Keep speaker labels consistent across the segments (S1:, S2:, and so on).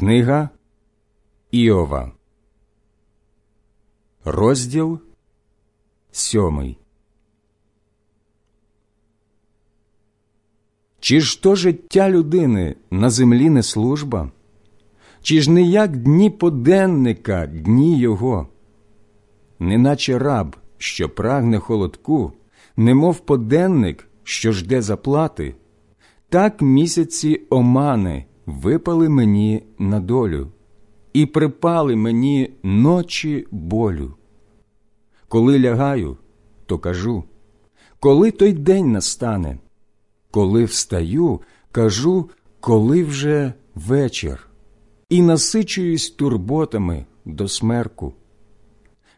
S1: Книга Іова, розділ сьомий. Чи ж то життя людини на землі не служба? Чи ж не як дні поденника, дні його? Неначе раб, що прагне холодку, немов поденник, що жде заплати, так місяці омани випали мені на долю, і припали мені ночі болю. Коли лягаю, то кажу, коли той день настане, коли встаю, кажу, коли вже вечір, і насичуюсь турботами до смерку.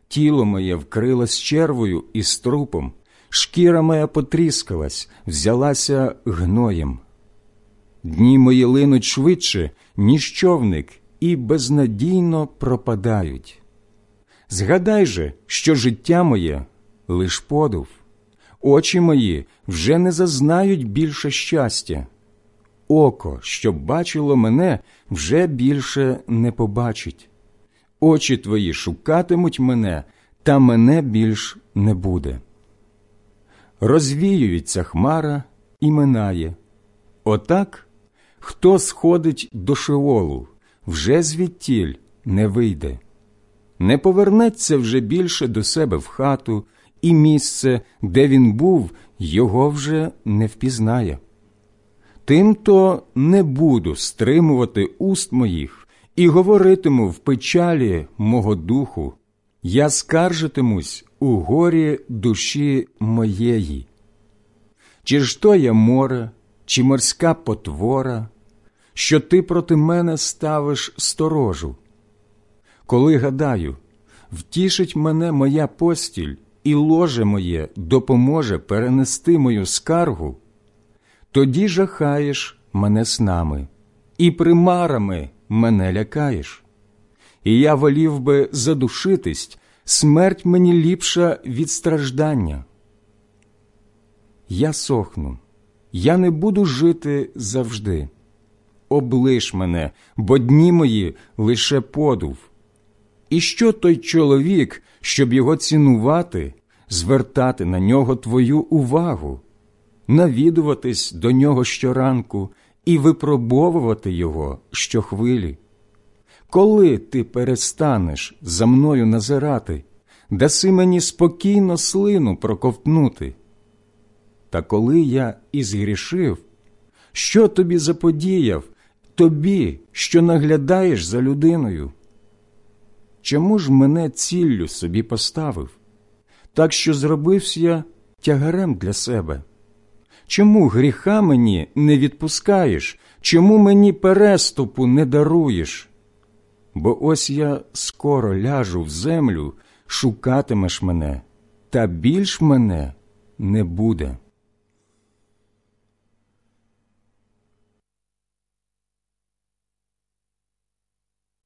S1: Тіло моє вкрилось червою і струпом, шкіра моя потріскалась, взялася гноєм. Дні мої линуть швидше, ніж човник, і безнадійно пропадають. Згадай же, що життя моє лиш подув, очі мої вже не зазнають більше щастя. Око, що бачило мене, вже більше не побачить. Очі твої шукатимуть мене, та мене більш не буде. Розвіюється хмара і минає. Отак Хто сходить до Шеолу, вже звідтіль не вийде, не повернеться вже більше до себе в хату, і місце, де він був, його вже не впізнає. Тимто не буду стримувати уст моїх і говоритиму в печалі мого духу, я скаржитимусь у горі душі моєї. Чи ж то є море, чи морська потвора, що ти проти мене ставиш сторожу. Коли гадаю, втішить мене моя постіль, і ложе моє допоможе перенести мою скаргу, тоді жахаєш мене снами, і примарами мене лякаєш. І я волів би задушитись, смерть мені ліпша від страждання. Я сохну, я не буду жити завжди облиш мене, бо дні мої лише подув. І що той чоловік, щоб його цінувати, звертати на нього твою увагу, навідуватись до нього щоранку і випробовувати його щохвилі? Коли ти перестанеш за мною назирати, даси мені спокійно слину проковтнути? Та коли я і згрішив, що тобі заподіяв, тобі, що наглядаєш за людиною. Чому ж мене ціллю собі поставив, так що зробився я тягарем для себе? Чому гріха мені не відпускаєш, чому мені переступу не даруєш? Бо ось я скоро ляжу в землю, шукатимеш мене, та більш мене не буде.